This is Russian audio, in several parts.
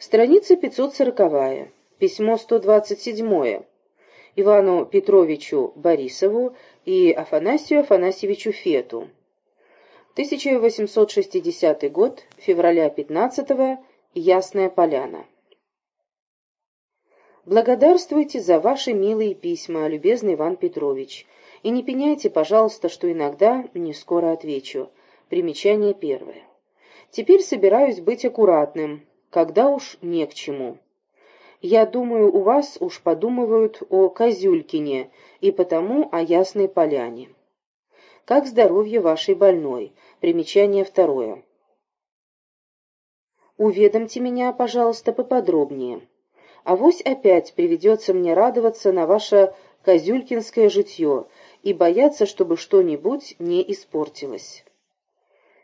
Страница 540. Письмо 127. Ивану Петровичу Борисову и Афанасию Афанасьевичу Фету. 1860 год, февраля 15 -го, Ясная Поляна. Благодарствуйте за ваши милые письма, любезный Иван Петрович, и не пеняйте, пожалуйста, что иногда не скоро отвечу. Примечание первое. Теперь собираюсь быть аккуратным, когда уж не к чему. Я думаю, у вас уж подумывают о Козюлькине и потому о Ясной Поляне. Как здоровье вашей больной? Примечание второе. Уведомьте меня, пожалуйста, поподробнее. Авось опять приведется мне радоваться на ваше козюлькинское житье и бояться, чтобы что-нибудь не испортилось.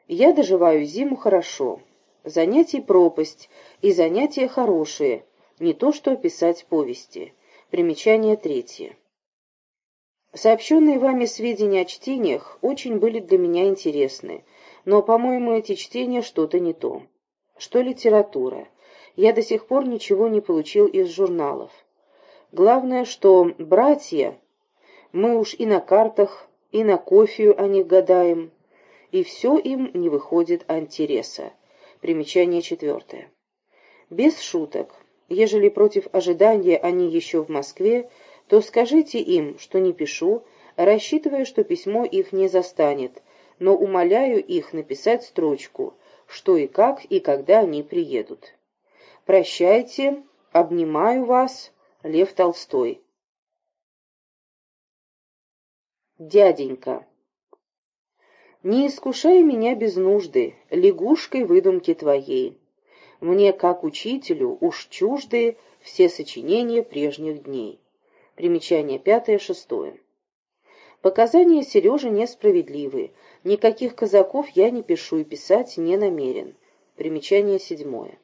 Я доживаю зиму хорошо. Занятий пропасть, и занятия хорошие, не то что писать повести. Примечание третье. Сообщенные вами сведения о чтениях очень были для меня интересны, но, по-моему, эти чтения что-то не то. Что литература? Я до сих пор ничего не получил из журналов. Главное, что братья, мы уж и на картах, и на кофею о них гадаем, и все им не выходит антиреса. Примечание четвертое. Без шуток. Ежели против ожидания они еще в Москве, то скажите им, что не пишу, рассчитывая, что письмо их не застанет, но умоляю их написать строчку, что и как и когда они приедут. Прощайте, обнимаю вас, Лев Толстой. Дяденька. Не искушай меня без нужды, лягушкой выдумки твоей. Мне, как учителю, уж чужды все сочинения прежних дней. Примечание пятое-шестое. Показания Сережи несправедливы. Никаких казаков я не пишу и писать не намерен. Примечание седьмое.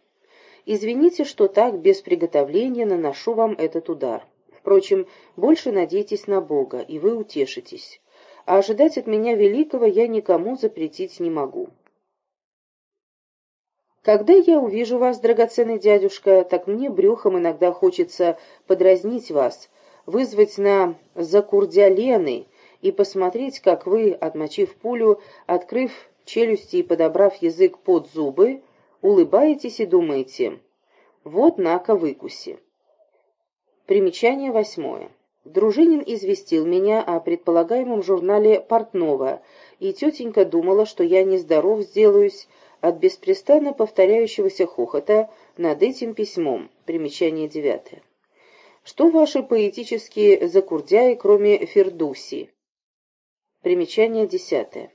Извините, что так, без приготовления, наношу вам этот удар. Впрочем, больше надейтесь на Бога, и вы утешитесь а ожидать от меня великого я никому запретить не могу. Когда я увижу вас, драгоценный дядюшка, так мне брюхом иногда хочется подразнить вас, вызвать на закурдялены и посмотреть, как вы, отмочив пулю, открыв челюсти и подобрав язык под зубы, улыбаетесь и думаете «Вот на-ка выкуси». Примечание восьмое. Дружинин известил меня о предполагаемом журнале Портнова, и тетенька думала, что я нездоров сделаюсь от беспрестанно повторяющегося хохота над этим письмом. Примечание девятое. Что ваши поэтические закурдяи, кроме Фердуси? Примечание десятое.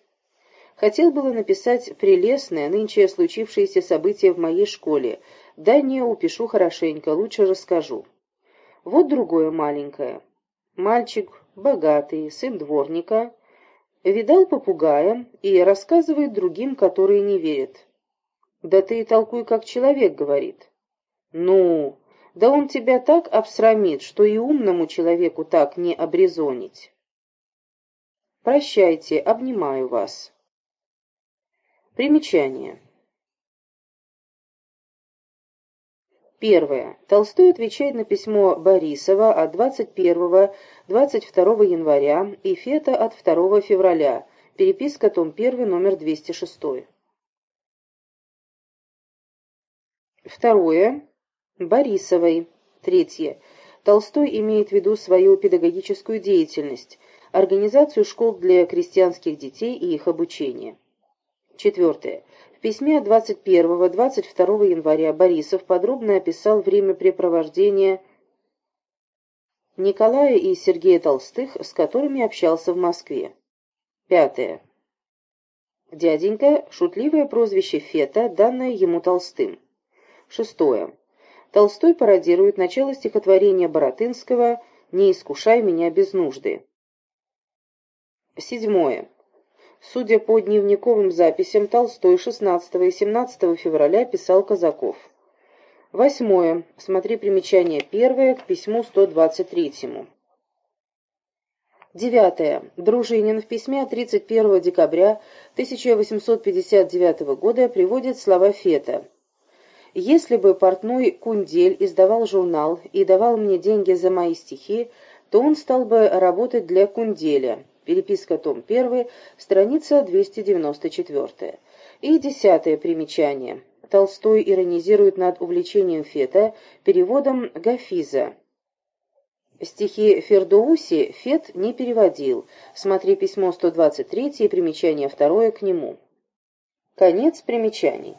Хотел было написать прелестное, нынче случившееся событие в моей школе. Да не упишу хорошенько, лучше расскажу. Вот другое маленькое. Мальчик, богатый, сын дворника, видал попугая и рассказывает другим, которые не верят. «Да ты и толкуй, как человек», — говорит. «Ну, да он тебя так обсрамит, что и умному человеку так не обрезонить». «Прощайте, обнимаю вас». Примечание. Первое. Толстой отвечает на письмо Борисова от 21-22 января и Фета от 2 февраля. Переписка, том 1, номер 206. Второе. Борисовой. Третье. Толстой имеет в виду свою педагогическую деятельность, организацию школ для крестьянских детей и их обучение. Четвертое. В письме 21-22 января Борисов подробно описал времяпрепровождение Николая и Сергея Толстых, с которыми общался в Москве. Пятое. Дяденька – шутливое прозвище Фета, данное ему Толстым. Шестое. Толстой пародирует начало стихотворения Боротынского «Не искушай меня без нужды». Седьмое. Судя по дневниковым записям, Толстой 16 и 17 февраля писал Казаков. Восьмое. Смотри примечание первое к письму 123. Девятое. Дружинин в письме от 31 декабря 1859 года приводит слова Фета. Если бы портной Кундель издавал журнал и давал мне деньги за мои стихи, то он стал бы работать для Кунделя. Переписка, том 1, страница 294. И десятое примечание. Толстой иронизирует над увлечением Фета переводом Гафиза. Стихи Фердоуси Фет не переводил. Смотри письмо 123 и примечание второе к нему. Конец примечаний.